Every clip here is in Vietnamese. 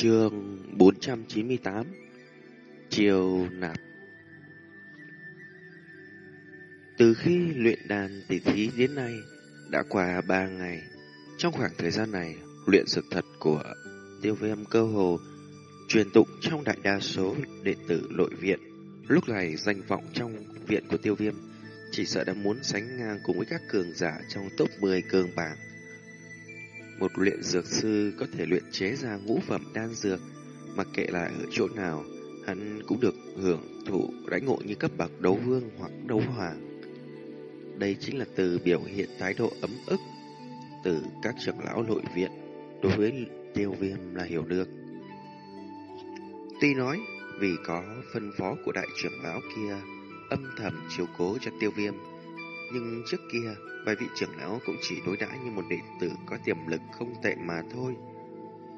Chương 498 Chiều nạp Từ khi luyện đàn tỷ thí đến nay đã qua 3 ngày. Trong khoảng thời gian này, luyện sự thật của tiêu viêm cơ hồ truyền tụng trong đại đa số đệ tử nội viện. Lúc này danh vọng trong viện của tiêu viêm chỉ sợ đã muốn sánh ngang cùng với các cường giả trong top 10 cường bảng. Một luyện dược sư có thể luyện chế ra ngũ phẩm đan dược, mặc kệ là ở chỗ nào, hắn cũng được hưởng thụ đãi ngộ như cấp bậc đấu vương hoặc đấu hoàng. Đây chính là từ biểu hiện thái độ ấm ức từ các trưởng lão nội viện đối với tiêu viêm là hiểu được. Tuy nói vì có phân phó của đại trưởng lão kia âm thầm chiếu cố cho tiêu viêm, nhưng trước kia vài vị trưởng lão cũng chỉ đối đãi như một đệ tử có tiềm lực không tệ mà thôi.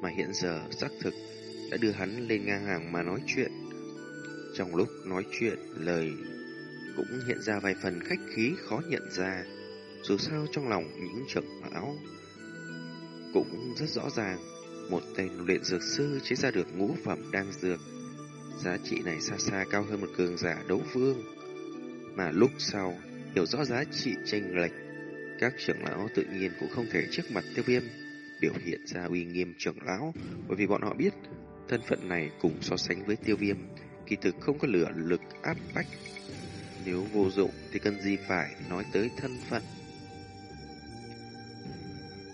Mà hiện giờ xác thực đã đưa hắn lên ngang hàng mà nói chuyện. Trong lúc nói chuyện, lời cũng hiện ra vài phần khách khí khó nhận ra. Dù sao trong lòng những trưởng lão cũng rất rõ ràng, một tên luyện dược sư chế ra được ngũ phẩm đan dược. Giá trị này xa xa cao hơn một cường giả đấu vương. Mà lúc sau, hiểu rõ giá trị tranh lệch, các trưởng lão tự nhiên cũng không thể trước mặt tiêu viêm biểu hiện ra uy nghiêm trưởng lão, bởi vì bọn họ biết thân phận này cùng so sánh với tiêu viêm, kỳ thực không có lửa lực áp bách. Nếu vô dụng thì cần gì phải nói tới thân phận.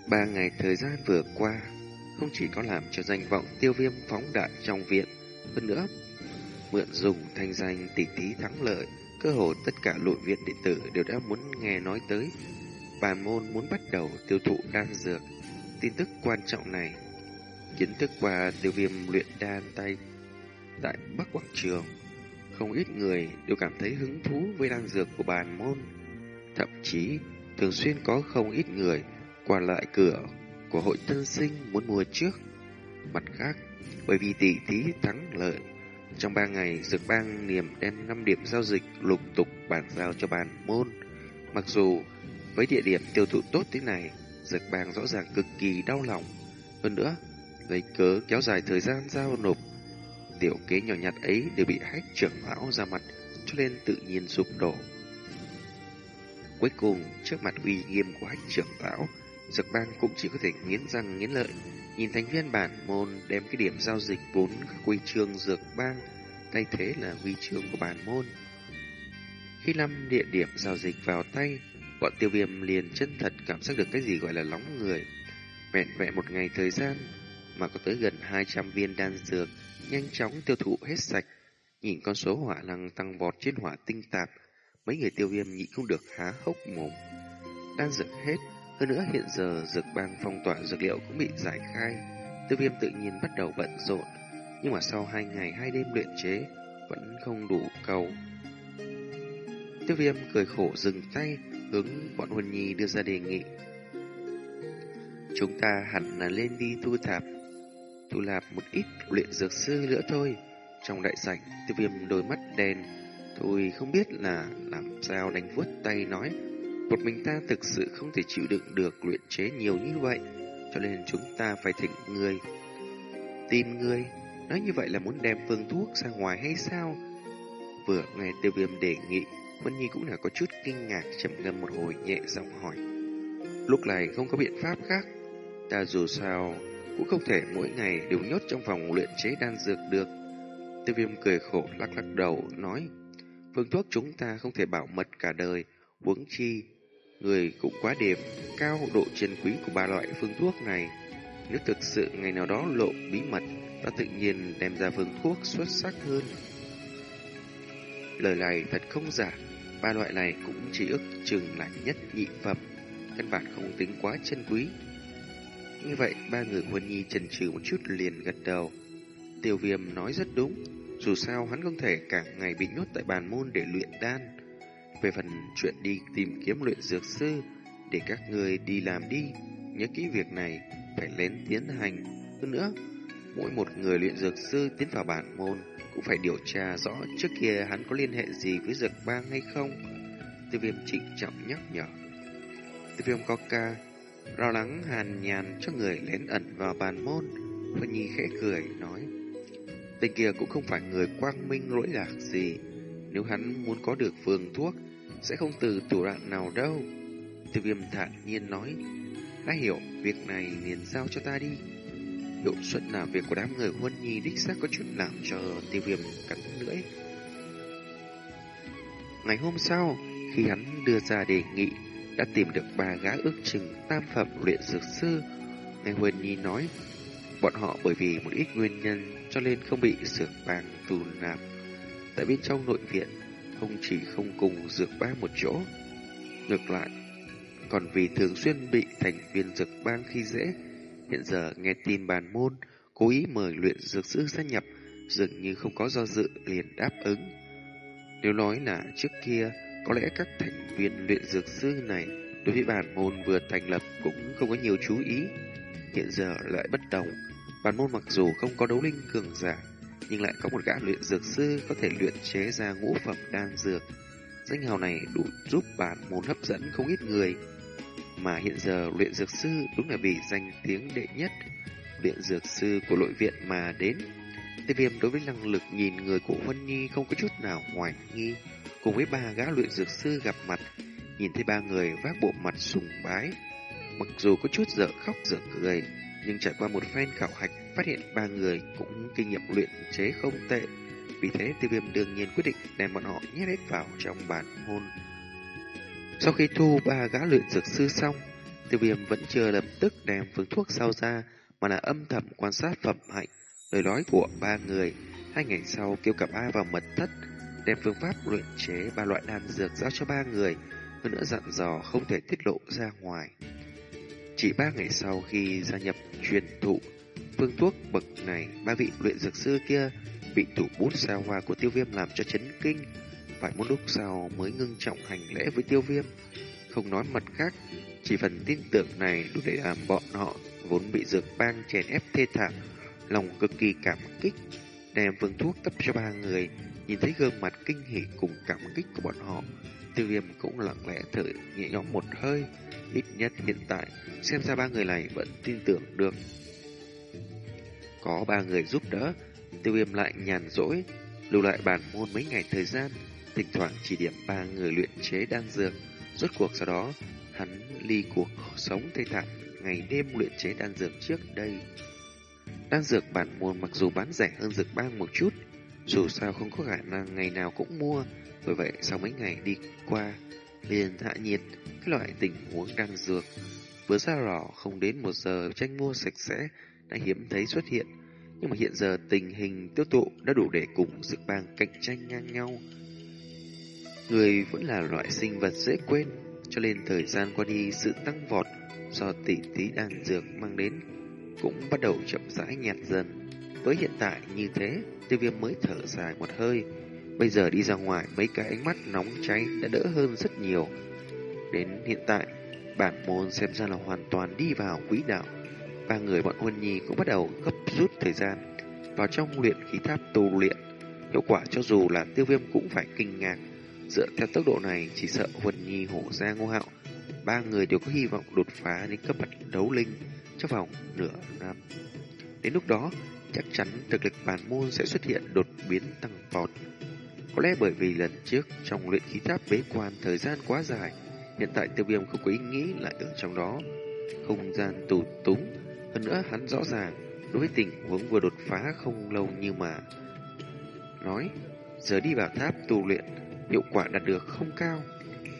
Ba ngày thời gian vừa qua, không chỉ có làm cho danh vọng tiêu viêm phóng đại trong viện, hơn nữa, mượn dùng thanh danh tỷ thí thắng lợi, cơ hồ tất cả nội viện đệ tử đều đã muốn nghe nói tới. Bàn môn muốn bắt đầu tiêu thụ đan dược. Tin tức quan trọng này, kiến thức và tiêu viêm luyện đan tay tại Bắc Quảng Trường. Không ít người đều cảm thấy hứng thú với đan dược của bàn môn. Thậm chí, thường xuyên có không ít người qua lại cửa của hội tân sinh muốn mua trước. Mặt khác, bởi vì tỷ thí thắng lợi, trong ba ngày dược bang niềm đem 5 điểm giao dịch lục tục bàn giao cho bàn môn. Mặc dù với địa điểm tiêu thụ tốt thế này, dược bang rõ ràng cực kỳ đau lòng. Hơn nữa, lấy cớ kéo dài thời gian giao nộp, tiểu kế nhỏ nhặt ấy đều bị hách trưởng lão ra mặt, cho nên tự nhiên sụp đổ. Cuối cùng, trước mặt uy nghiêm của hách trưởng lão, Dược bang cũng chỉ có thể nghiến răng nghiến lợi, nhìn thành viên bản môn đem cái điểm giao dịch vốn quy chương dược bang thay thế là huy chương của bản môn. Khi năm địa điểm giao dịch vào tay, bọn tiêu viêm liền chân thật cảm giác được cái gì gọi là nóng người. Vẹn vẹn một ngày thời gian mà có tới gần 200 viên đan dược nhanh chóng tiêu thụ hết sạch. Nhìn con số hỏa năng tăng vọt trên hỏa tinh tạp, mấy người tiêu viêm nhịn không được há hốc mồm. Đan dược hết, hơn nữa hiện giờ dược bang phong tỏa dược liệu cũng bị giải khai. Tiêu viêm tự nhiên bắt đầu bận rộn, nhưng mà sau hai ngày hai đêm luyện chế vẫn không đủ cầu. Tiêu viêm cười khổ dừng tay, hướng bọn Huân Nhi đưa ra đề nghị. Chúng ta hẳn là lên đi thu thạp, thu lạp một ít luyện dược sư nữa thôi. Trong đại sảnh, tiêu viêm đôi mắt đen, tôi không biết là làm sao đánh vuốt tay nói. Một mình ta thực sự không thể chịu đựng được luyện chế nhiều như vậy, cho nên chúng ta phải thỉnh người. Tìm người, nói như vậy là muốn đem phương thuốc ra ngoài hay sao? Vừa nghe tiêu viêm đề nghị, Vân Nhi cũng là có chút kinh ngạc chậm ngâm một hồi nhẹ giọng hỏi. Lúc này không có biện pháp khác, ta dù sao cũng không thể mỗi ngày đều nhốt trong phòng luyện chế đan dược được. Tiêu viêm cười khổ lắc lắc đầu, nói, phương thuốc chúng ta không thể bảo mật cả đời, huống chi Người cũng quá điểm cao độ chân quý của ba loại phương thuốc này. Nếu thực sự ngày nào đó lộ bí mật, ta tự nhiên đem ra phương thuốc xuất sắc hơn. Lời này thật không giả, ba loại này cũng chỉ ước chừng là nhất nhị phẩm, căn bản không tính quá chân quý. Như vậy, ba người Huân Nhi chần chừ một chút liền gật đầu. Tiêu viêm nói rất đúng, dù sao hắn không thể cả ngày bị nhốt tại bàn môn để luyện đan. Về phần chuyện đi tìm kiếm luyện dược sư, để các người đi làm đi. Nhớ kỹ việc này, phải lén tiến hành. Hơn nữa, mỗi một người luyện dược sư tiến vào bản môn cũng phải điều tra rõ trước kia hắn có liên hệ gì với dược bang hay không. Tiêu viêm trịnh trọng nhắc nhở. Tiêu viêm có ca, lo lắng hàn nhàn cho người lén ẩn vào bàn môn. Vân Nhi khẽ cười, nói Tên kia cũng không phải người quang minh lỗi lạc gì Nếu hắn muốn có được phương thuốc sẽ không từ thủ đoạn nào đâu Tiêu viêm thản nhiên nói Đã hiểu, việc này liền giao cho ta đi Hiệu suất làm việc của đám người Huân Nhi đích xác có chút làm cho tiêu viêm cắn lưỡi Ngày hôm sau, khi hắn đưa ra đề nghị đã tìm được ba gã ước chừng tam phẩm luyện dược sư. Nghe Huân Nhi nói, bọn họ bởi vì một ít nguyên nhân cho nên không bị sửa vàng tù nạp. Tại bên trong nội viện, không chỉ không cùng dược bang một chỗ, ngược lại, còn vì thường xuyên bị thành viên dược bang khi dễ. Hiện giờ nghe tin bàn môn, cố ý mời luyện dược sư gia nhập, dường như không có do dự liền đáp ứng. Nếu nói là trước kia, có lẽ các thành viên luyện dược sư này đối với bản môn vừa thành lập cũng không có nhiều chú ý. Hiện giờ lại bất đồng. Bản môn mặc dù không có đấu linh cường giả, nhưng lại có một gã luyện dược sư có thể luyện chế ra ngũ phẩm đan dược. Danh hào này đủ giúp bản môn hấp dẫn không ít người. Mà hiện giờ luyện dược sư đúng là vì danh tiếng đệ nhất luyện dược sư của nội viện mà đến. Tiêu viêm đối với năng lực nhìn người của Huân Nhi không có chút nào hoài nghi cùng với ba gã luyện dược sư gặp mặt, nhìn thấy ba người vác bộ mặt sùng bái. Mặc dù có chút dở khóc dở cười, nhưng trải qua một phen khảo hạch phát hiện ba người cũng kinh nghiệm luyện chế không tệ. Vì thế tiêu viêm đương nhiên quyết định đem bọn họ nhét hết vào trong bản hôn. Sau khi thu ba gã luyện dược sư xong, tiêu viêm vẫn chưa lập tức đem phương thuốc sao ra, mà là âm thầm quan sát phẩm hạnh, lời nói của ba người. Hai ngày sau kêu cả ba vào mật thất, đem phương pháp luyện chế ba loại đan dược giao cho ba người, hơn nữa dặn dò không thể tiết lộ ra ngoài. Chỉ ba ngày sau khi gia nhập truyền thụ phương thuốc bậc này, ba vị luyện dược sư kia bị thủ bút sao hoa của tiêu viêm làm cho chấn kinh, phải một lúc sau mới ngưng trọng hành lễ với tiêu viêm. Không nói mặt khác, chỉ phần tin tưởng này đủ để làm bọn họ vốn bị dược bang chèn ép thê thảm, lòng cực kỳ cảm kích, đem phương thuốc cấp cho ba người, Nhìn thấy gương mặt kinh hỉ cùng cảm kích của bọn họ, tiêu viêm cũng lặng lẽ thở nhẹ nhõm một hơi. Ít nhất hiện tại, xem ra ba người này vẫn tin tưởng được. Có ba người giúp đỡ, tiêu viêm lại nhàn rỗi, lưu lại bản môn mấy ngày thời gian, thỉnh thoảng chỉ điểm ba người luyện chế đan dược. Rốt cuộc sau đó, hắn ly cuộc sống thê thảm ngày đêm luyện chế đan dược trước đây. Đan dược bản môn mặc dù bán rẻ hơn dược bang một chút, dù sao không có khả năng ngày nào cũng mua bởi vậy, sau mấy ngày đi qua, liền hạ nhiệt, Cái loại tình huống đang dược. Vừa ra rỏ không đến một giờ tranh mua sạch sẽ, Đã hiếm thấy xuất hiện. Nhưng mà hiện giờ tình hình tiêu tụ Đã đủ để cùng dược bang cạnh tranh ngang nhau. Người vẫn là loại sinh vật dễ quên, Cho nên thời gian qua đi, sự tăng vọt Do tỷ tí đan dược mang đến Cũng bắt đầu chậm rãi nhạt dần. Với hiện tại như thế, Tiêu viêm mới thở dài một hơi. Bây giờ đi ra ngoài, mấy cái ánh mắt nóng cháy đã đỡ hơn rất nhiều. Đến hiện tại, bản môn xem ra là hoàn toàn đi vào quỹ đạo. Ba người bọn Huân Nhi cũng bắt đầu gấp rút thời gian vào trong luyện khí tháp tu luyện. Hiệu quả cho dù là tiêu viêm cũng phải kinh ngạc. Dựa theo tốc độ này, chỉ sợ Huân Nhi hổ ra ngô hạo. Ba người đều có hy vọng đột phá đến cấp bậc đấu linh trong vòng nửa năm. Đến lúc đó, chắc chắn thực lực bản môn sẽ xuất hiện đột biến tăng vọt. Có lẽ bởi vì lần trước trong luyện khí tháp bế quan thời gian quá dài, hiện tại tiêu viêm không có ý nghĩ lại ở trong đó. Không gian tù túng, hơn nữa hắn rõ ràng đối với tình huống vừa đột phá không lâu như mà nói, giờ đi vào tháp tu luyện, hiệu quả đạt được không cao.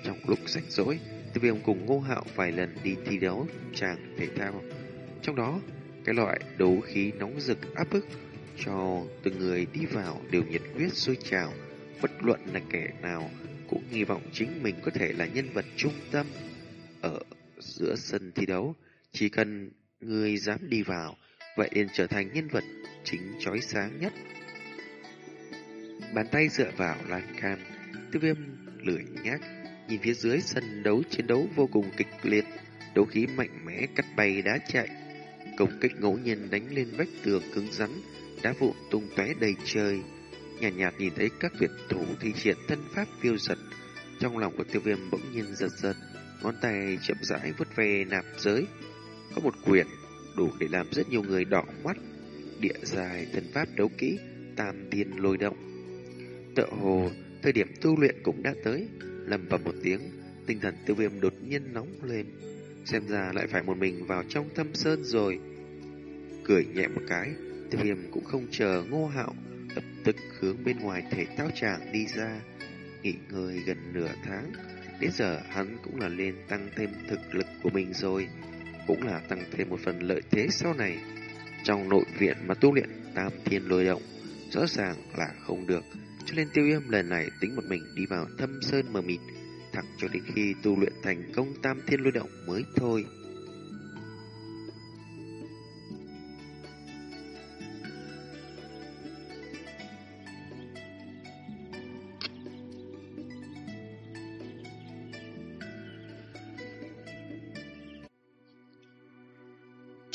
Trong lúc rảnh rỗi, tiêu viêm cùng ngô hạo vài lần đi thi đấu tràng thể thao. Trong đó, cái loại đấu khí nóng rực áp bức cho từng người đi vào đều nhiệt huyết sôi trào, bất luận là kẻ nào cũng hy vọng chính mình có thể là nhân vật trung tâm ở giữa sân thi đấu. Chỉ cần người dám đi vào, vậy liền trở thành nhân vật chính chói sáng nhất. Bàn tay dựa vào lan can, tiêu viêm lười nhác, nhìn phía dưới sân đấu chiến đấu vô cùng kịch liệt, đấu khí mạnh mẽ cắt bay đá chạy Công kích ngẫu nhiên đánh lên vách tường cứng rắn, đá vụn tung tóe đầy trời. Nhạt, nhạt nhìn thấy các viện thủ thi triển thân pháp phiêu giật, trong lòng của tiêu viêm bỗng nhiên giật giật, ngón tay chậm rãi vứt về nạp giới. Có một quyển đủ để làm rất nhiều người đỏ mắt, địa dài thân pháp đấu kỹ tam thiên lôi động. Tựa hồ, thời điểm tu luyện cũng đã tới, lầm vào một tiếng, tinh thần tiêu viêm đột nhiên nóng lên. Xem ra lại phải một mình vào trong thâm sơn rồi. Cười nhẹ một cái, tiêu viêm cũng không chờ ngô hạo, lập tức hướng bên ngoài thể thao tràng đi ra, nghỉ ngơi gần nửa tháng. Đến giờ hắn cũng là lên tăng thêm thực lực của mình rồi, cũng là tăng thêm một phần lợi thế sau này. Trong nội viện mà tu luyện tam thiên lôi động, rõ ràng là không được, cho nên tiêu viêm lần này tính một mình đi vào thâm sơn mờ mịt, thẳng cho đến khi tu luyện thành công tam thiên lôi động mới thôi.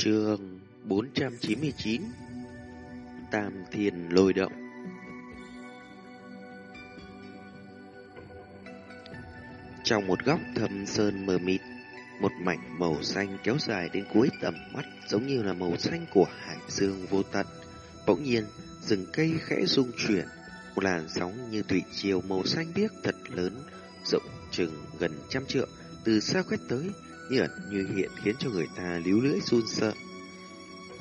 Trường 499 Tam Thiên Lôi Động Trong một góc thâm sơn mờ mịt, một mảnh màu xanh kéo dài đến cuối tầm mắt giống như là màu xanh của hải dương vô tận. Bỗng nhiên, rừng cây khẽ rung chuyển, một làn sóng như thủy triều màu xanh biếc thật lớn, rộng chừng gần trăm trượng, từ xa quét tới, như ẩn như hiện khiến cho người ta líu lưỡi run sợ.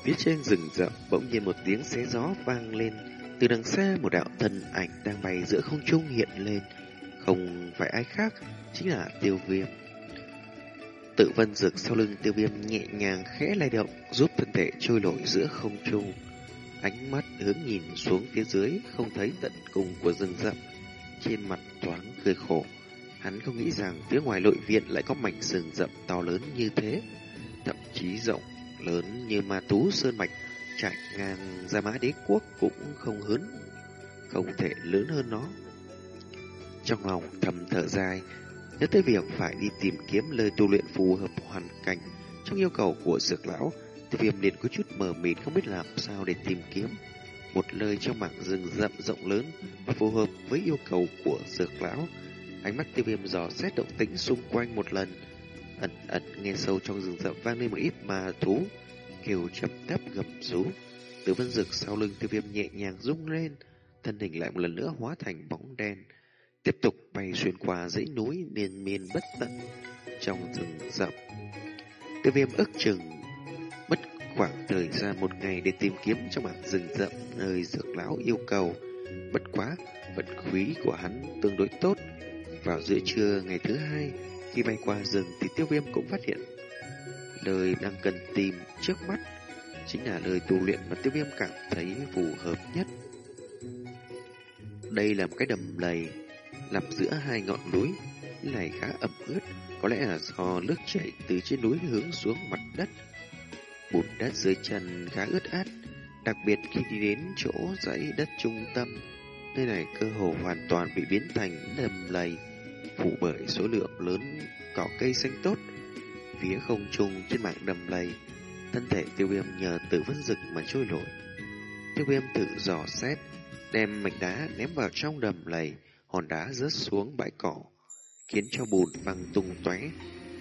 Phía trên rừng rậm bỗng nhiên một tiếng xé gió vang lên, từ đằng xa một đạo thân ảnh đang bay giữa không trung hiện lên, không phải ai khác, chính là tiêu viêm. Tự vân rực sau lưng tiêu viêm nhẹ nhàng khẽ lay động, giúp thân thể trôi nổi giữa không trung. Ánh mắt hướng nhìn xuống phía dưới, không thấy tận cùng của rừng rậm. Trên mặt thoáng cười khổ, hắn không nghĩ rằng phía ngoài nội viện lại có mảnh rừng rậm to lớn như thế, thậm chí rộng lớn như ma tú sơn mạch chạy ngang ra mã đế quốc cũng không hớn, không thể lớn hơn nó. Trong lòng thầm thở dài, nhớ tới việc phải đi tìm kiếm lời tu luyện phù hợp hoàn cảnh trong yêu cầu của dược lão, thì viêm liền có chút mờ mịt không biết làm sao để tìm kiếm một lời trong mảng rừng rậm rộng lớn và phù hợp với yêu cầu của dược lão. Ánh mắt tiêu viêm dò xét động tĩnh xung quanh một lần, ẩn ẩn nghe sâu trong rừng rậm vang lên một ít mà thú kêu chậm thấp gầm rú. Từ vân rực sau lưng tiêu viêm nhẹ nhàng rung lên, thân hình lại một lần nữa hóa thành bóng đen tiếp tục bay xuyên qua dãy núi liên miên bất tận trong rừng rậm. Tiêu viêm ức chừng mất khoảng thời gian một ngày để tìm kiếm trong mảng rừng rậm nơi dược lão yêu cầu. Bất quá, vận khí của hắn tương đối tốt. Vào giữa trưa ngày thứ hai, khi bay qua rừng thì tiêu viêm cũng phát hiện lời đang cần tìm trước mắt chính là lời tu luyện mà tiêu viêm cảm thấy phù hợp nhất. Đây là một cái đầm lầy nằm giữa hai ngọn núi này khá ẩm ướt, có lẽ là do nước chảy từ trên núi hướng xuống mặt đất. Bùn đất dưới chân khá ướt át, đặc biệt khi đi đến chỗ dãy đất trung tâm, nơi này cơ hồ hoàn toàn bị biến thành đầm lầy, phủ bởi số lượng lớn cỏ cây xanh tốt. Phía không trung trên mảng đầm lầy, thân thể tiêu viêm nhờ tử vân rực mà trôi nổi. Tiêu viêm tự dò xét, đem mảnh đá ném vào trong đầm lầy, hòn đá rớt xuống bãi cỏ, khiến cho bùn văng tung tóe.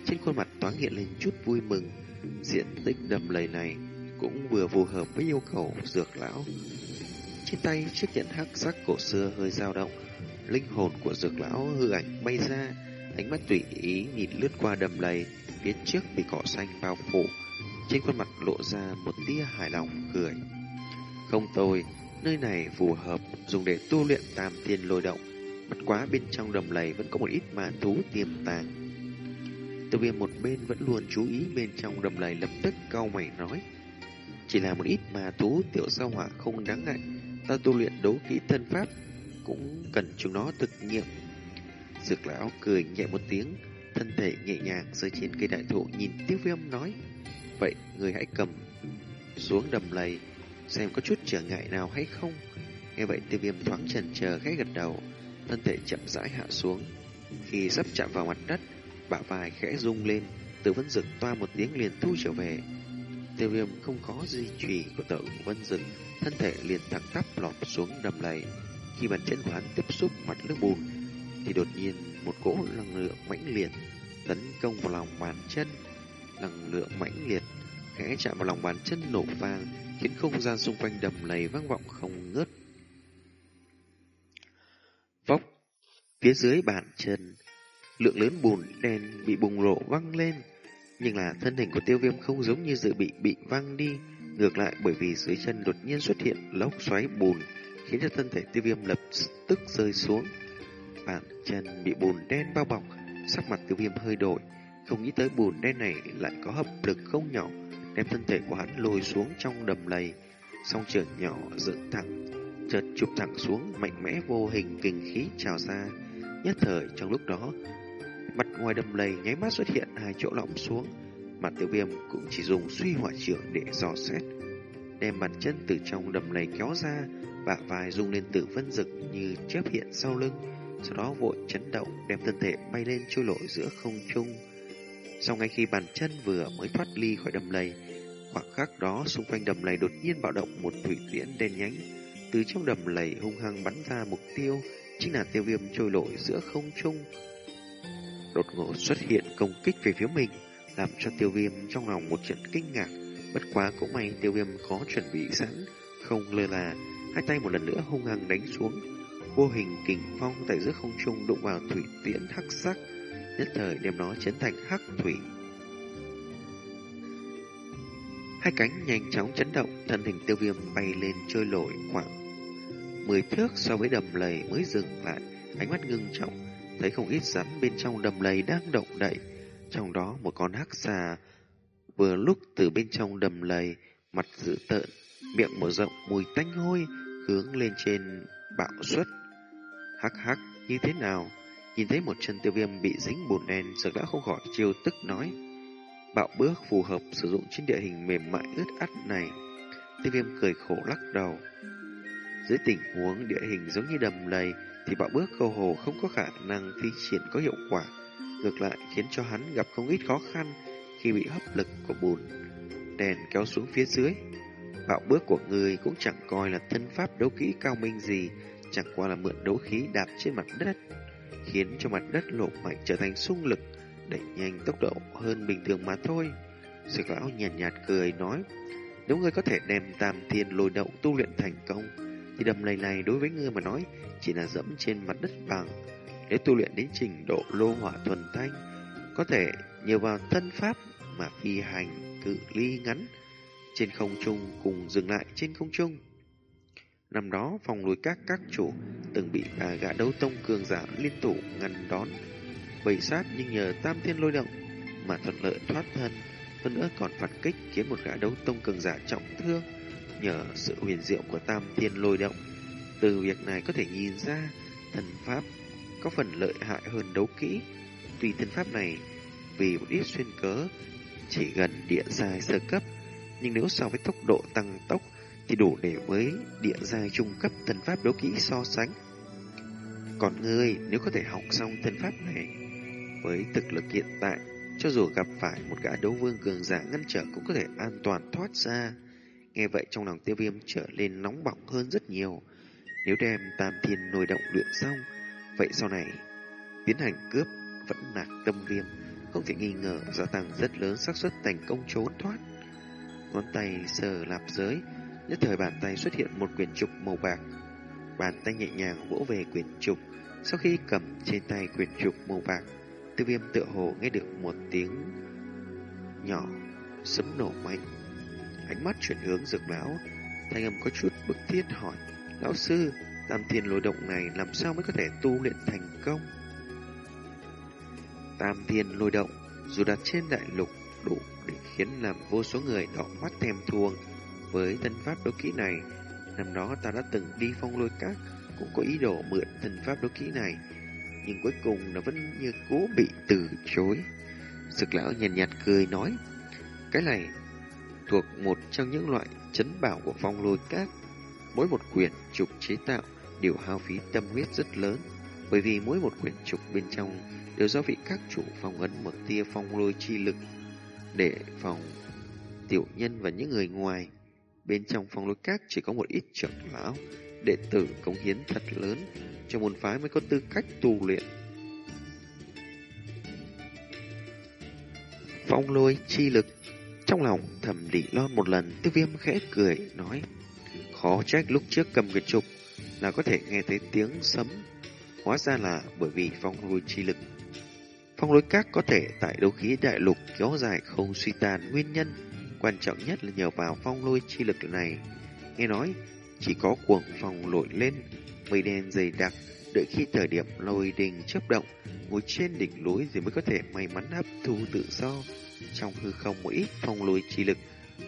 Trên khuôn mặt thoáng hiện lên chút vui mừng, diện tích đầm lầy này cũng vừa phù hợp với yêu cầu dược lão. Trên tay chiếc nhẫn hắc sắc cổ xưa hơi dao động, linh hồn của dược lão hư ảnh bay ra, ánh mắt tùy ý nhìn lướt qua đầm lầy, phía trước bị cỏ xanh bao phủ, trên khuôn mặt lộ ra một tia hài lòng cười. Không tôi, nơi này phù hợp dùng để tu luyện tam thiên lôi động. Bất quá bên trong đầm lầy vẫn có một ít mạn thú tiềm tàng. Tiêu viêm một bên vẫn luôn chú ý bên trong đầm lầy lập tức cau mày nói. Chỉ là một ít mà thú tiểu sao hỏa không đáng ngại. Ta tu luyện đấu kỹ thân pháp cũng cần chúng nó thực nghiệm. Dược lão cười nhẹ một tiếng, thân thể nhẹ nhàng rơi trên cây đại thụ nhìn tiêu viêm nói. Vậy người hãy cầm xuống đầm lầy xem có chút trở ngại nào hay không. Nghe vậy tiêu viêm thoáng chần chờ khẽ gật đầu thân thể chậm rãi hạ xuống. Khi sắp chạm vào mặt đất, bả vai khẽ rung lên, từ vân dực toa một tiếng liền thu trở về. Tiêu viêm không có di trì của tử vân dực, thân thể liền thẳng tắp lọt xuống đầm lầy. Khi bàn chân của hắn tiếp xúc mặt nước bùn, thì đột nhiên một cỗ năng lượng mãnh liệt tấn công vào lòng bàn chân. Năng lượng mãnh liệt khẽ chạm vào lòng bàn chân nổ vang, khiến không gian xung quanh đầm lầy vang vọng không ngớt. Vóc phía dưới bàn chân, lượng lớn bùn đen bị bùng rộ văng lên, nhưng là thân hình của tiêu viêm không giống như dự bị bị văng đi, ngược lại bởi vì dưới chân đột nhiên xuất hiện lốc xoáy bùn, khiến cho thân thể tiêu viêm lập tức rơi xuống. Bàn chân bị bùn đen bao bọc, sắc mặt tiêu viêm hơi đổi, không nghĩ tới bùn đen này lại có hấp lực không nhỏ, đem thân thể của hắn lôi xuống trong đầm lầy, song trường nhỏ dựng thẳng, chợt chụp thẳng xuống, mạnh mẽ vô hình kình khí trào ra. Nhất thời trong lúc đó, mặt ngoài đầm lầy nháy mắt xuất hiện hai chỗ lõm xuống, mặt tiêu viêm cũng chỉ dùng suy hỏa trưởng để dò xét, đem bàn chân từ trong đầm lầy kéo ra, bả vai rung lên từ vân rực như chớp hiện sau lưng, sau đó vội chấn động đem thân thể bay lên trôi lội giữa không trung. Sau ngay khi bàn chân vừa mới thoát ly khỏi đầm lầy, khoảng khắc đó xung quanh đầm lầy đột nhiên bạo động một thủy tiễn đen nhánh, từ trong đầm lầy hung hăng bắn ra mục tiêu, chính là tiêu viêm trôi lội giữa không trung. Đột ngột xuất hiện công kích về phía mình, làm cho tiêu viêm trong lòng một trận kinh ngạc. Bất quá cũng may tiêu viêm có chuẩn bị sẵn, không lơ là, hai tay một lần nữa hung hăng đánh xuống. Vô hình kình phong tại giữa không trung đụng vào thủy tiễn hắc sắc, nhất thời đem nó chấn thành hắc thủy. Hai cánh nhanh chóng chấn động, thân hình tiêu viêm bay lên trôi nổi khoảng mười thước so với đầm lầy mới dừng lại, ánh mắt ngưng trọng, thấy không ít rắn bên trong đầm lầy đang động đậy. Trong đó một con hắc xà vừa lúc từ bên trong đầm lầy, mặt dữ tợn, miệng mở rộng mùi tanh hôi, hướng lên trên bạo xuất. Hắc hắc, như thế nào? Nhìn thấy một chân tiêu viêm bị dính bùn đen, sực đã không khỏi chiêu tức nói. Bạo bước phù hợp sử dụng trên địa hình mềm mại ướt át này. Tiêu viêm cười khổ lắc đầu. Dưới tình huống địa hình giống như đầm lầy, thì bạo bước câu hồ không có khả năng thi triển có hiệu quả. Ngược lại khiến cho hắn gặp không ít khó khăn khi bị hấp lực của bùn đèn kéo xuống phía dưới. Bạo bước của người cũng chẳng coi là thân pháp đấu kỹ cao minh gì, chẳng qua là mượn đấu khí đạp trên mặt đất, khiến cho mặt đất lộ mạnh trở thành sung lực, đẩy nhanh tốc độ hơn bình thường mà thôi. sư lão nhàn nhạt, nhạt cười nói, nếu ngươi có thể đem tam thiên lôi động tu luyện thành công, thì đầm lầy này đối với ngươi mà nói chỉ là dẫm trên mặt đất bằng. Nếu tu luyện đến trình độ lô hỏa thuần thanh, có thể nhờ vào thân pháp mà phi hành cự ly ngắn trên không trung cùng dừng lại trên không trung. Năm đó, phòng núi các các chủ từng bị bà gã đấu tông cường giả liên tục ngăn đón, bầy sát nhưng nhờ tam thiên lôi động mà thuận lợi thoát thân, hơn nữa còn phản kích khiến một gã đấu tông cường giả trọng thương nhờ sự huyền diệu của tam thiên lôi động. Từ việc này có thể nhìn ra thần pháp có phần lợi hại hơn đấu kỹ. Tuy thần pháp này vì một ít xuyên cớ chỉ gần địa sai sơ cấp, nhưng nếu so với tốc độ tăng tốc thì đủ để với địa giai trung cấp thần pháp đấu kỹ so sánh. Còn ngươi nếu có thể học xong thần pháp này với thực lực hiện tại, cho dù gặp phải một gã đấu vương cường giả ngăn trở cũng có thể an toàn thoát ra. Nghe vậy trong lòng tiêu viêm trở lên nóng bỏng hơn rất nhiều. Nếu đem tam thiên nồi động luyện xong, vậy sau này tiến hành cướp vẫn nạc tâm viêm, không thể nghi ngờ gia tăng rất lớn xác suất thành công trốn thoát. Ngón tay sờ lạp giới, nhất thời bàn tay xuất hiện một quyển trục màu bạc. Bàn tay nhẹ nhàng vỗ về quyển trục, sau khi cầm trên tay quyển trục màu bạc, tiêu viêm tựa hồ nghe được một tiếng nhỏ sấm nổ mạnh ánh mắt chuyển hướng dược lão, thanh âm có chút bức thiết hỏi, lão sư, tam thiên lôi động này làm sao mới có thể tu luyện thành công? Tam thiên lôi động, dù đặt trên đại lục, đủ để khiến làm vô số người đỏ mắt thèm thuồng. Với thân pháp đấu kỹ này, năm đó ta đã từng đi phong lôi các, cũng có ý đồ mượn thân pháp đấu kỹ này, nhưng cuối cùng nó vẫn như cố bị từ chối. Sực lão nhàn nhạt, nhạt cười nói, cái này thuộc một trong những loại chấn bảo của phong lôi các. Mỗi một quyển trục chế tạo đều hao phí tâm huyết rất lớn, bởi vì mỗi một quyển trục bên trong đều do vị các chủ phong ấn một tia phong lôi chi lực để phòng tiểu nhân và những người ngoài. Bên trong phòng lôi các chỉ có một ít trưởng lão, đệ tử cống hiến thật lớn cho môn phái mới có tư cách tu luyện. Phong lôi chi lực Trong lòng thầm lị lon một lần, tiêu viêm khẽ cười, nói. Khó trách lúc trước cầm cái trục là có thể nghe thấy tiếng sấm. Hóa ra là bởi vì phong lôi chi lực. Phong lôi các có thể tại đấu khí đại lục kéo dài không suy tàn nguyên nhân. Quan trọng nhất là nhờ vào phong lôi chi lực này. Nghe nói, chỉ có cuồng phong lội lên, mây đen dày đặc, đợi khi thời điểm lôi đình chấp động, ngồi trên đỉnh núi thì mới có thể may mắn hấp thu tự do. Trong hư không một ít phong lôi chi lực,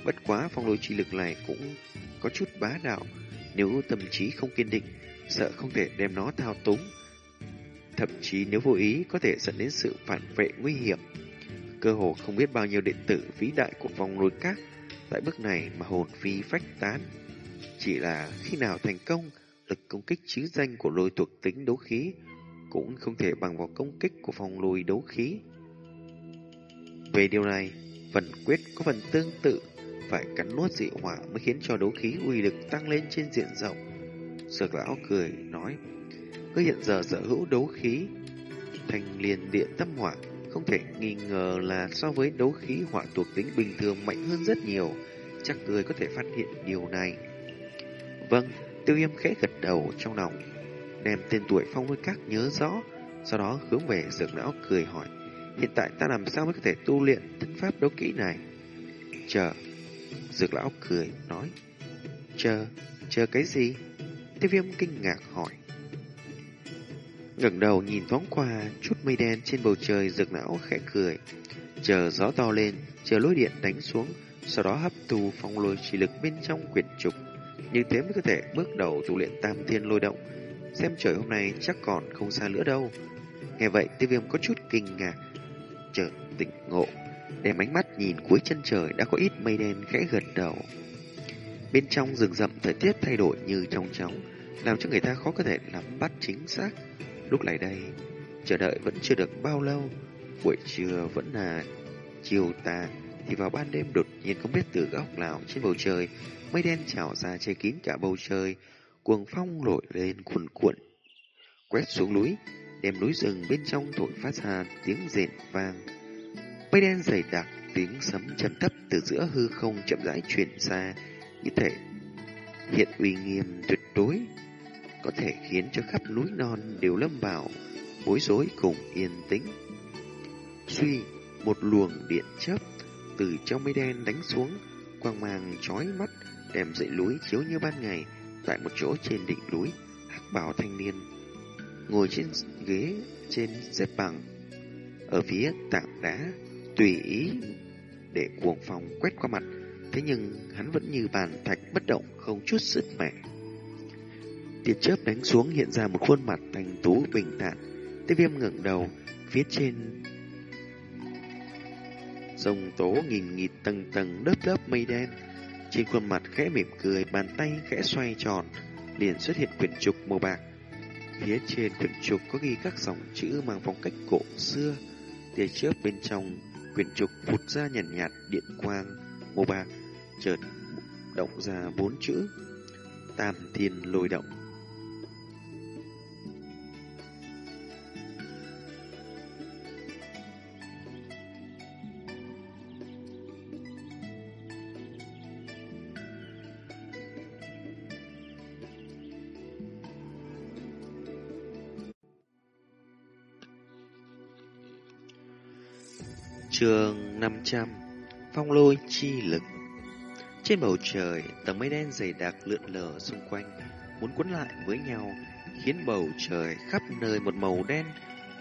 bất quá phong lôi chi lực này cũng có chút bá đạo, nếu tâm trí không kiên định, sợ không thể đem nó thao túng. Thậm chí nếu vô ý có thể dẫn đến sự phản vệ nguy hiểm. Cơ hồ không biết bao nhiêu điện tử vĩ đại của vòng lôi các tại bước này mà hồn phi phách tán. Chỉ là khi nào thành công, lực công kích chứ danh của lôi thuộc tính đấu khí cũng không thể bằng vào công kích của phòng lôi đấu khí. Về điều này, phần quyết có phần tương tự, phải cắn nuốt dị hỏa mới khiến cho đấu khí uy lực tăng lên trên diện rộng. Sược lão cười, nói, cứ hiện giờ sở hữu đấu khí, thành liền điện tâm hỏa, không thể nghi ngờ là so với đấu khí hỏa thuộc tính bình thường mạnh hơn rất nhiều, chắc người có thể phát hiện điều này. Vâng, tiêu viêm khẽ gật đầu trong lòng, đem tên tuổi phong với các nhớ rõ, sau đó hướng về dược lão cười hỏi, hiện tại ta làm sao mới có thể tu luyện thân pháp đấu kỹ này? Chờ, dược lão cười, nói, chờ, chờ cái gì? Tiêu viêm kinh ngạc hỏi ngẩng đầu nhìn thoáng qua chút mây đen trên bầu trời rực não khẽ cười, chờ gió to lên, chờ lôi điện đánh xuống, sau đó hấp thu phong lôi chỉ lực bên trong quyển trục như thế mới có thể bước đầu tu luyện tam thiên lôi động. Xem trời hôm nay chắc còn không xa nữa đâu. Nghe vậy tiêu viêm có chút kinh ngạc, chợt tỉnh ngộ, đem ánh mắt nhìn cuối chân trời đã có ít mây đen khẽ gật đầu. Bên trong rừng rậm thời tiết thay đổi như trong chóng, làm cho người ta khó có thể nắm bắt chính xác. Lúc này đây, chờ đợi vẫn chưa được bao lâu, buổi trưa vẫn là chiều tà, thì vào ban đêm đột nhiên không biết từ góc nào trên bầu trời mây đen trào ra che kín cả bầu trời, cuồng phong nổi lên cuồn cuộn, quét xuống núi, đem núi rừng bên trong thổi phát ra tiếng rền vang. Mây đen dày đặc, tiếng sấm chân thấp từ giữa hư không chậm rãi truyền xa, như thể hiện uy nghiêm tuyệt đối, có thể khiến cho khắp núi non đều lâm vào bối rối cùng yên tĩnh. Suy, một luồng điện chớp từ trong mây đen đánh xuống, quang mang chói mắt đem dãy núi chiếu như ban ngày tại một chỗ trên đỉnh núi hắc bào thanh niên ngồi trên ghế trên xếp bằng ở phía tảng đá tùy ý để cuồng phong quét qua mặt thế nhưng hắn vẫn như bàn thạch bất động không chút sức mạnh tia chớp đánh xuống hiện ra một khuôn mặt thành tú bình thản tiêu viêm ngẩng đầu phía trên rồng tố nghìn nghịt tầng tầng lớp lớp mây đen trên khuôn mặt khẽ mỉm cười, bàn tay khẽ xoay tròn, liền xuất hiện quyển trục màu bạc. Phía trên quyển trục có ghi các dòng chữ mang phong cách cổ xưa. Tia chớp bên trong quyển trục phụt ra nhàn nhạt, nhạt điện quang màu bạc, chợt động ra bốn chữ: Tam Thiên Lôi Động. Trường 500 Phong lôi chi lực Trên bầu trời, tầng mây đen dày đặc lượn lờ xung quanh, muốn cuốn lại với nhau, khiến bầu trời khắp nơi một màu đen,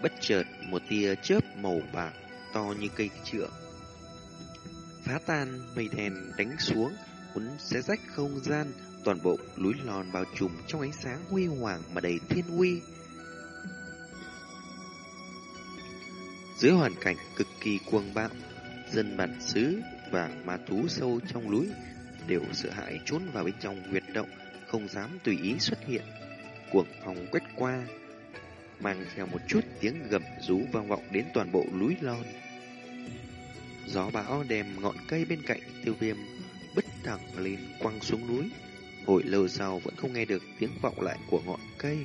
bất chợt một tia chớp màu bạc to như cây trượng. Phá tan mây đen đánh xuống, muốn xé rách không gian, toàn bộ núi lòn bao trùm trong ánh sáng huy hoàng mà đầy thiên uy. Dưới hoàn cảnh cực kỳ cuồng bạo, dân bản xứ và ma thú sâu trong núi đều sợ hãi trốn vào bên trong huyệt động, không dám tùy ý xuất hiện. Cuồng phong quét qua, mang theo một chút tiếng gầm rú vang vọng đến toàn bộ núi lon. Gió bão đem ngọn cây bên cạnh tiêu viêm bứt thẳng lên quăng xuống núi. Hồi lâu sau vẫn không nghe được tiếng vọng lại của ngọn cây.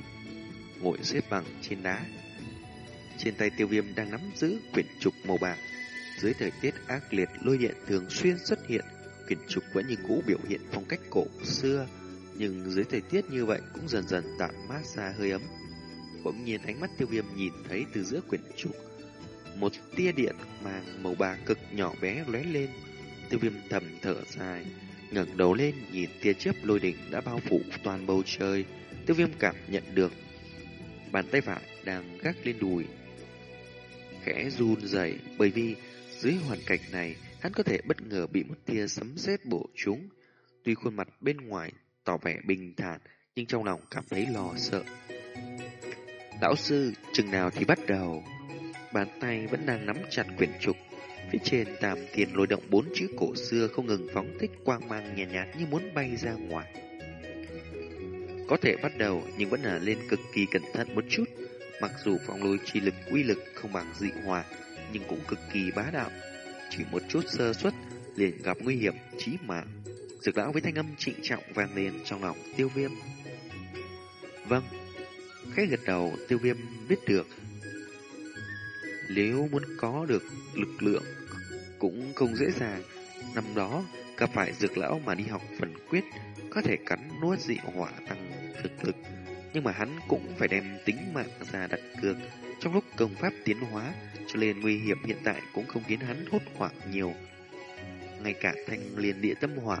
Ngồi xếp bằng trên đá, trên tay tiêu viêm đang nắm giữ quyển trục màu bạc. Dưới thời tiết ác liệt lôi điện thường xuyên xuất hiện, quyển trục vẫn như cũ biểu hiện phong cách cổ xưa, nhưng dưới thời tiết như vậy cũng dần dần tản mát ra hơi ấm. Bỗng nhiên ánh mắt tiêu viêm nhìn thấy từ giữa quyển trục một tia điện mang màu bạc cực nhỏ bé lóe lên. Tiêu viêm thầm thở dài, ngẩng đầu lên nhìn tia chớp lôi đỉnh đã bao phủ toàn bầu trời. Tiêu viêm cảm nhận được bàn tay phải đang gác lên đùi. Khẽ run rẩy bởi vì dưới hoàn cảnh này hắn có thể bất ngờ bị một tia sấm sét bổ trúng. Tuy khuôn mặt bên ngoài tỏ vẻ bình thản nhưng trong lòng cảm thấy lo sợ. Lão sư, chừng nào thì bắt đầu? Bàn tay vẫn đang nắm chặt quyển trục. Phía trên tam tiền lôi động bốn chữ cổ xưa không ngừng phóng thích quang mang nhạt nhạt như muốn bay ra ngoài. Có thể bắt đầu nhưng vẫn là lên cực kỳ cẩn thận một chút. Mặc dù phong lôi chi lực uy lực không bằng dị hòa nhưng cũng cực kỳ bá đạo. Chỉ một chút sơ suất liền gặp nguy hiểm chí mạng. Dược lão với thanh âm trịnh trọng vang lên trong lòng tiêu viêm. Vâng, khẽ gật đầu tiêu viêm biết được nếu muốn có được lực lượng cũng không dễ dàng. Năm đó, gặp phải dược lão mà đi học phần quyết, có thể cắn nuốt dị hỏa tăng thực lực. Nhưng mà hắn cũng phải đem tính mạng ra đặt cược trong lúc công pháp tiến hóa, cho nên nguy hiểm hiện tại cũng không khiến hắn hốt hoảng nhiều. Ngay cả thanh liền địa tâm hỏa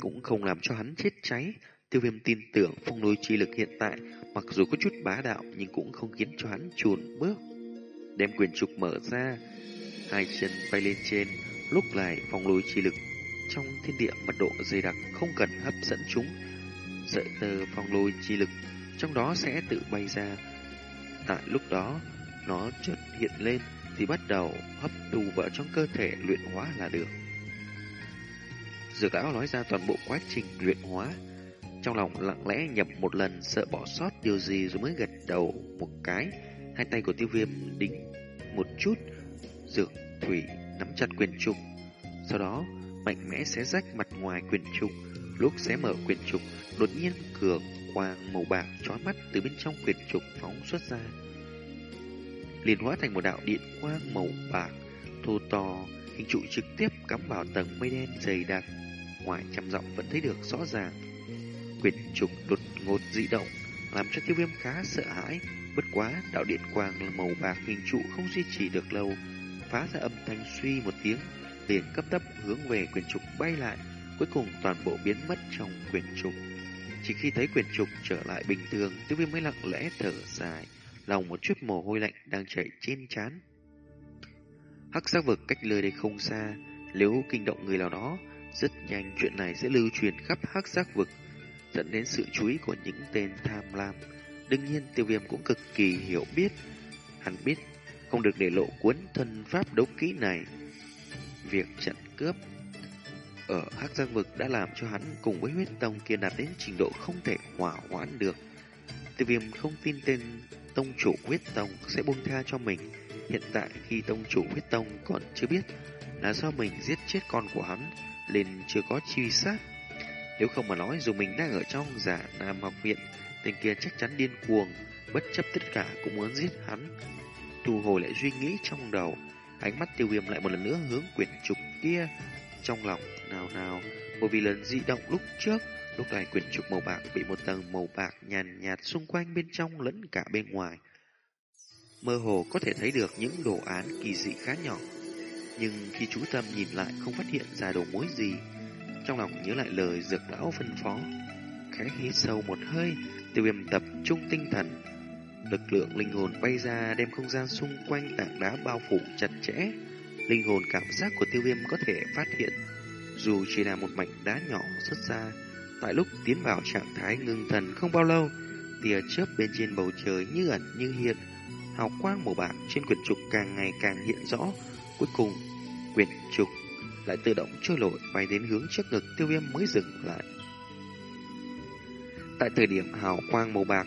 cũng không làm cho hắn chết cháy. Tiêu viêm tin tưởng phong lôi chi lực hiện tại mặc dù có chút bá đạo nhưng cũng không khiến cho hắn chuồn bước đem quyền trục mở ra, hai chân bay lên trên, lúc này phong lôi chi lực trong thiên địa mật độ dày đặc không cần hấp dẫn chúng. Sợi tơ phong lôi chi lực trong đó sẽ tự bay ra. Tại lúc đó, nó chợt hiện lên thì bắt đầu hấp thu vào trong cơ thể luyện hóa là được. Dược lão nói ra toàn bộ quá trình luyện hóa. Trong lòng lặng lẽ nhập một lần sợ bỏ sót điều gì rồi mới gật đầu một cái. Hai tay của tiêu viêm đính một chút, dược thủy nắm chặt quyền trục. Sau đó, mạnh mẽ xé rách mặt ngoài quyền trục. Lúc xé mở quyền trục, đột nhiên cường quang màu bạc chói mắt từ bên trong quyền trục phóng xuất ra. liền hóa thành một đạo điện quang màu bạc, thô to, hình trụ trực tiếp cắm vào tầng mây đen dày đặc. Ngoài trăm dặm vẫn thấy được rõ ràng. Quyền trục đột ngột dị động, làm cho tiêu viêm khá sợ hãi, Bất quá, đạo điện quang màu bạc hình trụ không duy trì được lâu, phá ra âm thanh suy một tiếng, liền cấp tấp hướng về quyền trục bay lại, cuối cùng toàn bộ biến mất trong quyền trục. Chỉ khi thấy quyền trục trở lại bình thường, tiêu viêm mới lặng lẽ thở dài, lòng một chút mồ hôi lạnh đang chảy trên trán. Hắc giác vực cách lời đây không xa, nếu kinh động người nào đó, rất nhanh chuyện này sẽ lưu truyền khắp hắc giác vực, dẫn đến sự chú ý của những tên tham lam. Đương nhiên tiêu viêm cũng cực kỳ hiểu biết. Hắn biết không được để lộ cuốn thân pháp đấu kỹ này. Việc trận cướp ở Hắc Giang Vực đã làm cho hắn cùng với huyết tông kia đạt đến trình độ không thể hỏa hoãn được. Tiêu viêm không tin tên tông chủ huyết tông sẽ buông tha cho mình. Hiện tại khi tông chủ huyết tông còn chưa biết là do mình giết chết con của hắn, nên chưa có truy sát. Nếu không mà nói dù mình đang ở trong giả Nam học viện Tên kia chắc chắn điên cuồng, bất chấp tất cả cũng muốn giết hắn. Thu hồi lại suy nghĩ trong đầu, ánh mắt tiêu viêm lại một lần nữa hướng quyển trục kia. Trong lòng nào nào, bởi vì lần dị động lúc trước, lúc này quyển trục màu bạc bị một tầng màu bạc nhàn nhạt xung quanh bên trong lẫn cả bên ngoài. Mơ hồ có thể thấy được những đồ án kỳ dị khá nhỏ, nhưng khi chú tâm nhìn lại không phát hiện ra đầu mối gì. Trong lòng nhớ lại lời dược lão phân phó, khẽ hít sâu một hơi, Tiêu viêm tập trung tinh thần Lực lượng linh hồn bay ra đem không gian xung quanh tảng đá bao phủ chặt chẽ Linh hồn cảm giác của tiêu viêm có thể phát hiện Dù chỉ là một mảnh đá nhỏ xuất ra Tại lúc tiến vào trạng thái ngưng thần không bao lâu Tia chớp bên trên bầu trời như ẩn như hiện Hào quang màu bạc trên quyển trục càng ngày càng hiện rõ Cuối cùng quyển trục lại tự động trôi nổi bay đến hướng trước ngực tiêu viêm mới dừng lại Tại thời điểm hào quang màu bạc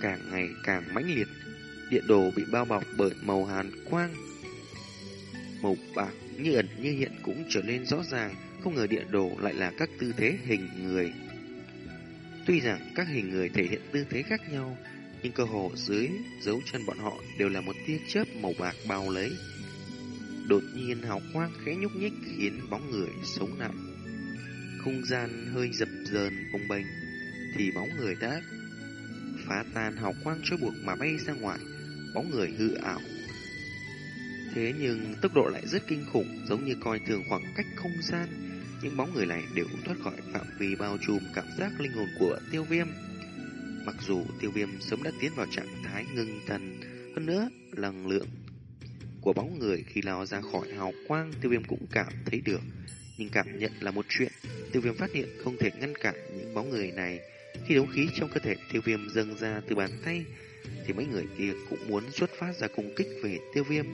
càng ngày càng mãnh liệt, điện đồ bị bao bọc bởi màu hàn quang. Màu bạc như ẩn như hiện cũng trở nên rõ ràng, không ngờ địa đồ lại là các tư thế hình người. Tuy rằng các hình người thể hiện tư thế khác nhau, nhưng cơ hồ dưới dấu chân bọn họ đều là một tia chớp màu bạc bao lấy. đột nhiên hào quang khẽ nhúc nhích khiến bóng người sống lại. Không gian hơi dập dờn bồng bềnh thì bóng người đã phá tan hào quang trói buộc mà bay ra ngoài, bóng người hư ảo. Thế nhưng tốc độ lại rất kinh khủng, giống như coi thường khoảng cách không gian. Những bóng người này đều thoát khỏi phạm vi bao trùm cảm giác linh hồn của tiêu viêm. Mặc dù tiêu viêm sớm đã tiến vào trạng thái ngưng thần, hơn nữa, lần lượng của bóng người khi lao ra khỏi hào quang tiêu viêm cũng cảm thấy được. Nhưng cảm nhận là một chuyện, tiêu viêm phát hiện không thể ngăn cản những bóng người này. Khi đấu khí trong cơ thể tiêu viêm dâng ra từ bàn tay, thì mấy người kia cũng muốn xuất phát ra công kích về tiêu viêm.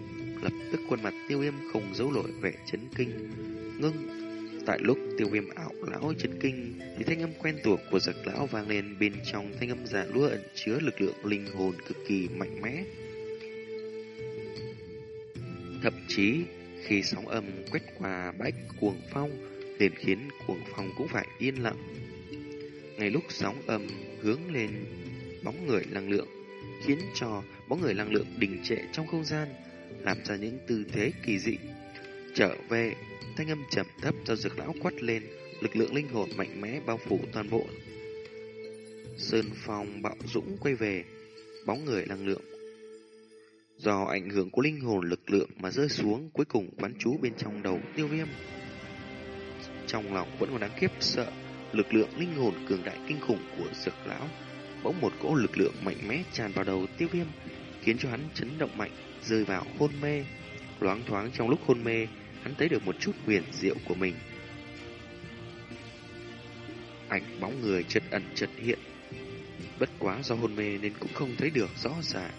Lập tức khuôn mặt tiêu viêm không giấu nổi vẻ chấn kinh, ngưng Tại lúc tiêu viêm ảo lão chấn kinh thì thanh âm quen thuộc của giặc lão vang lên bên trong thanh âm giả lúa ẩn chứa lực lượng linh hồn cực kỳ mạnh mẽ. Thậm chí khi sóng âm quét qua bách cuồng phong liền khiến cuồng phong cũng phải yên lặng. Ngay lúc sóng âm hướng lên bóng người năng lượng khiến cho bóng người năng lượng đình trệ trong không gian làm ra những tư thế kỳ dị. Trở về thanh âm trầm thấp do dược lão quát lên, lực lượng linh hồn mạnh mẽ bao phủ toàn bộ. Sơn phong bạo dũng quay về, bóng người năng lượng. Do ảnh hưởng của linh hồn lực lượng mà rơi xuống cuối cùng quán trú bên trong đầu tiêu viêm. Trong lòng vẫn còn đáng kiếp sợ, lực lượng linh hồn cường đại kinh khủng của dược lão. Bỗng một cỗ lực lượng mạnh mẽ tràn vào đầu tiêu viêm, khiến cho hắn chấn động mạnh, rơi vào hôn mê. Loáng thoáng trong lúc hôn mê, hắn thấy được một chút huyền diệu của mình. Ảnh bóng người chật ẩn chật hiện, bất quá do hôn mê nên cũng không thấy được rõ ràng.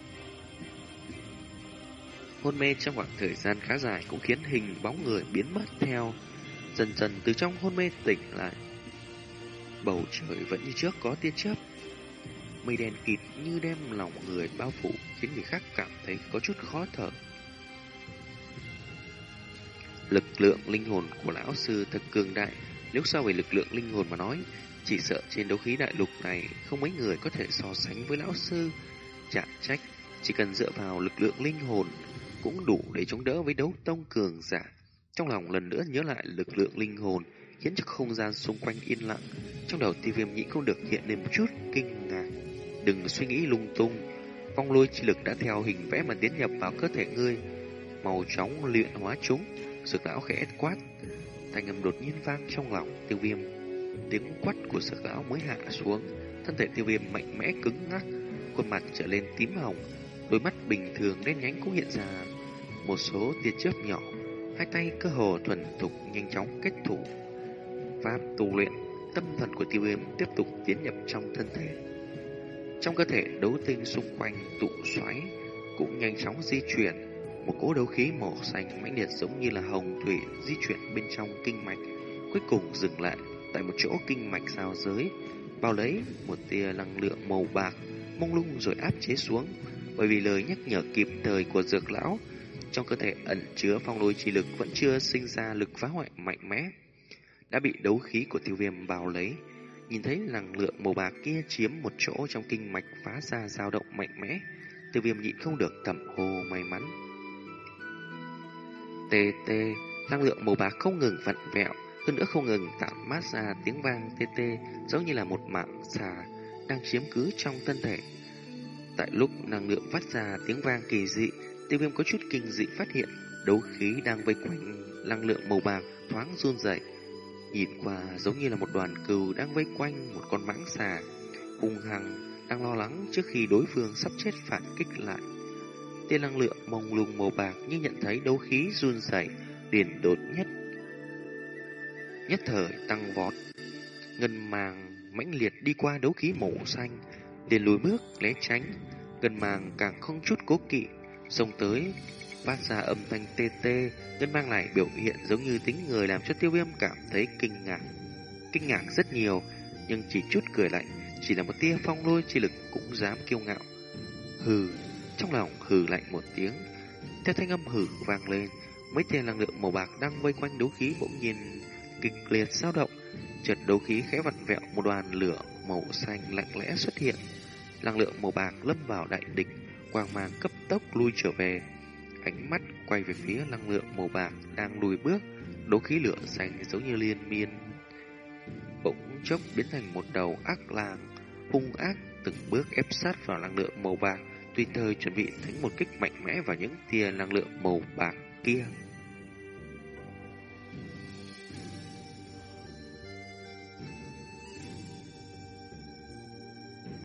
Hôn mê trong khoảng thời gian khá dài cũng khiến hình bóng người biến mất theo, dần dần từ trong hôn mê tỉnh lại. Bầu trời vẫn như trước có tia chớp, mây đen kịt như đem lòng người bao phủ khiến người khác cảm thấy có chút khó thở. Lực lượng linh hồn của lão sư thật cường đại, nếu so về lực lượng linh hồn mà nói, chỉ sợ trên đấu khí đại lục này không mấy người có thể so sánh với lão sư. Chả trách, chỉ cần dựa vào lực lượng linh hồn cũng đủ để chống đỡ với đấu tông cường giả. Trong lòng lần nữa nhớ lại lực lượng linh hồn khiến cho không gian xung quanh yên lặng. Trong đầu tiêu viêm nhĩ không được hiện lên một chút kinh ngạc. Đừng suy nghĩ lung tung, phong lôi chi lực đã theo hình vẽ mà tiến nhập vào cơ thể ngươi. Màu chóng luyện hóa chúng Sực lão khẽ quát. Thanh âm đột nhiên vang trong lòng tiêu viêm. Tiếng quát của sực lão mới hạ xuống Thân thể tiêu viêm mạnh mẽ cứng ngắc Khuôn mặt trở lên tím hồng Đôi mắt bình thường đen nhánh cũng hiện ra. Một số tia chớp nhỏ Hai tay cơ hồ thuần thục nhanh chóng kết thủ. Pháp tu luyện Tâm thần của tiêu viêm tiếp tục tiến nhập trong thân thể. Trong cơ thể đấu tinh xung quanh tụ xoáy Cũng nhanh chóng di chuyển một cỗ đấu khí màu xanh mãnh liệt giống như là hồng thủy di chuyển bên trong kinh mạch, cuối cùng dừng lại tại một chỗ kinh mạch giao giới, bao lấy một tia năng lượng màu bạc mông lung rồi áp chế xuống. Bởi vì lời nhắc nhở kịp thời của dược lão, trong cơ thể ẩn chứa phong lôi chi lực vẫn chưa sinh ra lực phá hoại mạnh mẽ, đã bị đấu khí của tiêu viêm bao lấy. Nhìn thấy năng lượng màu bạc kia chiếm một chỗ trong kinh mạch phá ra dao động mạnh mẽ, tiêu viêm nhịn không được thầm hồ may mắn. Tê tê, năng lượng màu bạc không ngừng vặn vẹo, hơn nữa không ngừng tạo mát ra tiếng vang tê tê, giống như là một mạng xà đang chiếm cứ trong thân thể. Tại lúc năng lượng phát ra tiếng vang kỳ dị, tiêu viêm có chút kinh dị phát hiện đấu khí đang vây quanh năng lượng màu bạc thoáng run rẩy. Nhìn qua giống như là một đoàn cừu đang vây quanh một con mãng xà, hung hăng đang lo lắng trước khi đối phương sắp chết phản kích lại. Tia năng lượng mông lung màu bạc như nhận thấy đấu khí run rẩy liền đột nhất. Nhất thời tăng vọt, ngân màng mãnh liệt đi qua đấu khí màu xanh, liền lùi bước né tránh, ngân màng càng không chút cố kỵ, xông tới phát ra âm thanh tê tê, ngân mang này biểu hiện giống như tính người làm cho tiêu viêm cảm thấy kinh ngạc. Kinh ngạc rất nhiều, nhưng chỉ chút cười lạnh, chỉ là một tia phong lôi chi lực cũng dám kiêu ngạo. Hừ, trong lòng hừ lạnh một tiếng, theo thanh âm hừ vang lên, mấy tia năng lượng màu bạc đang vây quanh đấu khí bỗng nhiên kịch liệt dao động, chợt đấu khí khẽ vặn vẹo một đoàn lửa màu xanh lặng lẽ xuất hiện. Năng lượng màu bạc lâm vào đại địch, quang mang cấp tốc lui trở về ánh mắt quay về phía năng lượng màu bạc đang lùi bước, đố khí lửa xanh giống như liên miên. Bỗng chốc biến thành một đầu ác lang, hung ác từng bước ép sát vào năng lượng màu bạc, tùy thời chuẩn bị thánh một kích mạnh mẽ vào những tia năng lượng màu bạc kia.